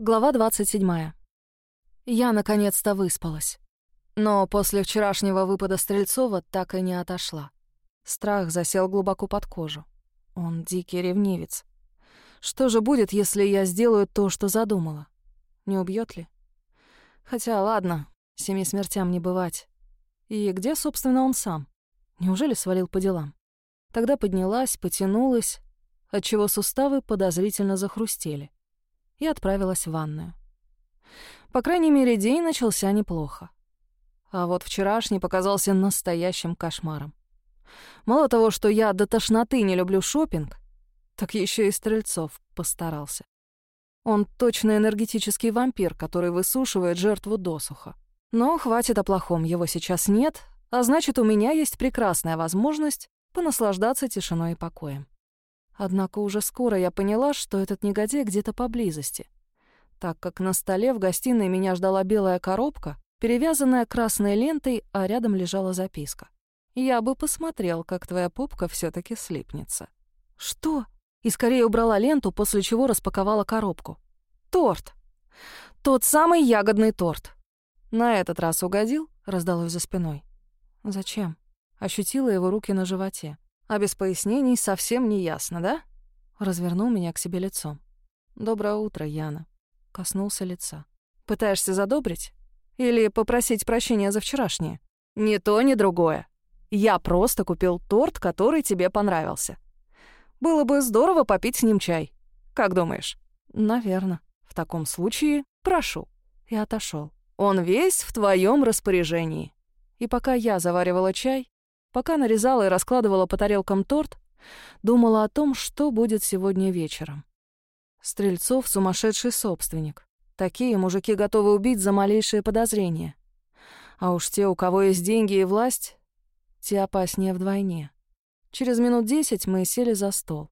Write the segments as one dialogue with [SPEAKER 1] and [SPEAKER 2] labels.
[SPEAKER 1] Глава 27. Я наконец-то выспалась. Но после вчерашнего выпада Стрельцова так и не отошла. Страх засел глубоко под кожу. Он дикий ревнивец. Что же будет, если я сделаю то, что задумала? Не убьет ли? Хотя, ладно, семи смертям не бывать. И где, собственно, он сам? Неужели свалил по делам? Тогда поднялась, потянулась, отчего суставы подозрительно захрустели и отправилась в ванную. По крайней мере, день начался неплохо. А вот вчерашний показался настоящим кошмаром. Мало того, что я до тошноты не люблю шопинг, так еще и Стрельцов постарался. Он точно энергетический вампир, который высушивает жертву досуха. Но хватит о плохом, его сейчас нет, а значит, у меня есть прекрасная возможность понаслаждаться тишиной и покоем. Однако уже скоро я поняла, что этот негодяй где-то поблизости, так как на столе в гостиной меня ждала белая коробка, перевязанная красной лентой, а рядом лежала записка. «Я бы посмотрел, как твоя попка все таки слипнется». «Что?» И скорее убрала ленту, после чего распаковала коробку. «Торт! Тот самый ягодный торт!» «На этот раз угодил?» — раздалось за спиной. «Зачем?» Ощутила его руки на животе. А без пояснений совсем не ясно, да? Развернул меня к себе лицом. «Доброе утро, Яна». Коснулся лица. «Пытаешься задобрить? Или попросить прощения за вчерашнее?» «Ни то, ни другое. Я просто купил торт, который тебе понравился. Было бы здорово попить с ним чай. Как думаешь?» «Наверно. В таком случае прошу». И отошел. «Он весь в твоем распоряжении». И пока я заваривала чай, Пока нарезала и раскладывала по тарелкам торт, думала о том, что будет сегодня вечером. Стрельцов — сумасшедший собственник. Такие мужики готовы убить за малейшее подозрение. А уж те, у кого есть деньги и власть, те опаснее вдвойне. Через минут десять мы сели за стол.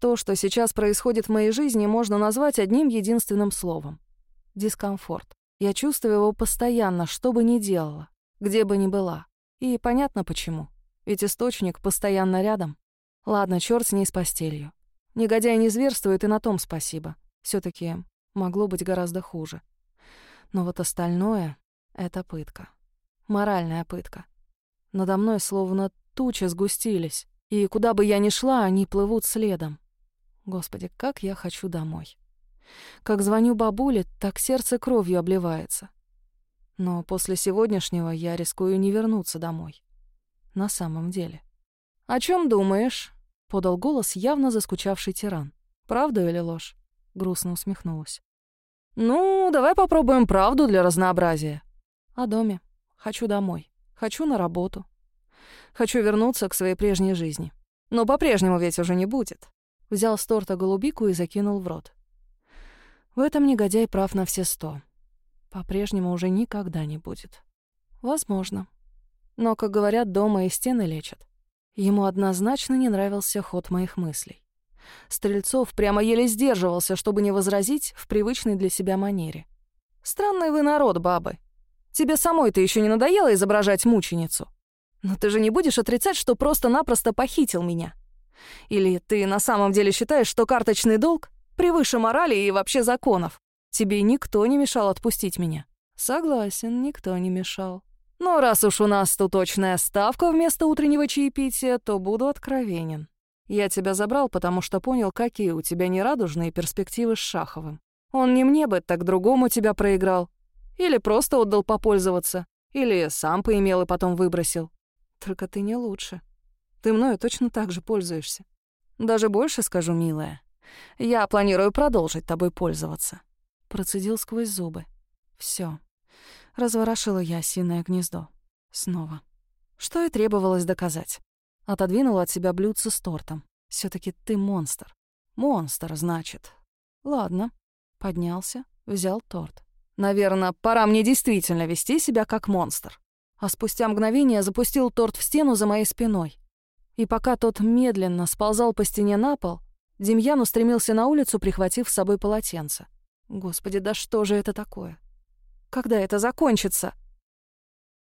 [SPEAKER 1] То, что сейчас происходит в моей жизни, можно назвать одним единственным словом — дискомфорт. Я чувствую его постоянно, что бы ни делала, где бы ни была. И понятно почему. Ведь источник постоянно рядом. Ладно, черт с ней с постелью. Негодяй не зверствует, и на том спасибо. все таки могло быть гораздо хуже. Но вот остальное — это пытка. Моральная пытка. Надо мной словно тучи сгустились, и куда бы я ни шла, они плывут следом. Господи, как я хочу домой. Как звоню бабуле, так сердце кровью обливается. Но после сегодняшнего я рискую не вернуться домой. На самом деле. «О чем думаешь?» — подал голос явно заскучавший тиран. «Правду или ложь?» — грустно усмехнулась. «Ну, давай попробуем правду для разнообразия». «О доме. Хочу домой. Хочу на работу. Хочу вернуться к своей прежней жизни. Но по-прежнему ведь уже не будет». Взял с торта голубику и закинул в рот. В этом негодяй прав на все сто по-прежнему уже никогда не будет. Возможно. Но, как говорят, дома и стены лечат. Ему однозначно не нравился ход моих мыслей. Стрельцов прямо еле сдерживался, чтобы не возразить в привычной для себя манере. «Странный вы народ, бабы. Тебе самой-то еще не надоело изображать мученицу? Но ты же не будешь отрицать, что просто-напросто похитил меня? Или ты на самом деле считаешь, что карточный долг превыше морали и вообще законов? Тебе никто не мешал отпустить меня». «Согласен, никто не мешал. Но раз уж у нас тут точная ставка вместо утреннего чаепития, то буду откровенен. Я тебя забрал, потому что понял, какие у тебя нерадужные перспективы с Шаховым. Он не мне бы, так другому тебя проиграл. Или просто отдал попользоваться. Или сам поимел и потом выбросил. Только ты не лучше. Ты мною точно так же пользуешься. Даже больше скажу, милая. Я планирую продолжить тобой пользоваться. Процедил сквозь зубы. Все. Разворошила я осиное гнездо. Снова. Что и требовалось доказать. Отодвинула от себя блюдце с тортом. все таки ты монстр. Монстр, значит. Ладно. Поднялся, взял торт. Наверное, пора мне действительно вести себя как монстр. А спустя мгновение запустил торт в стену за моей спиной. И пока тот медленно сползал по стене на пол, Демьян устремился на улицу, прихватив с собой полотенце. Господи, да что же это такое? Когда это закончится?